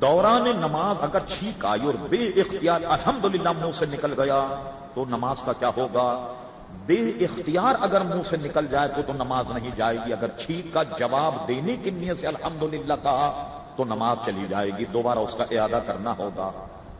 دوران نماز اگر چھینک آئی اور بے اختیار الحمدللہ منہ سے نکل گیا، تو نماز کا کیا ہوگا؟ بے اختیار اگر منہ سے نکل جائے تو تو نماز نہیں جائے گی۔ اگر چھینک کا جواب دینے کی نیت سے الحمدللہ کہا تو نماز چلی جائے گی۔ دوبارہ اس کا ارادہ کرنا ہوگا۔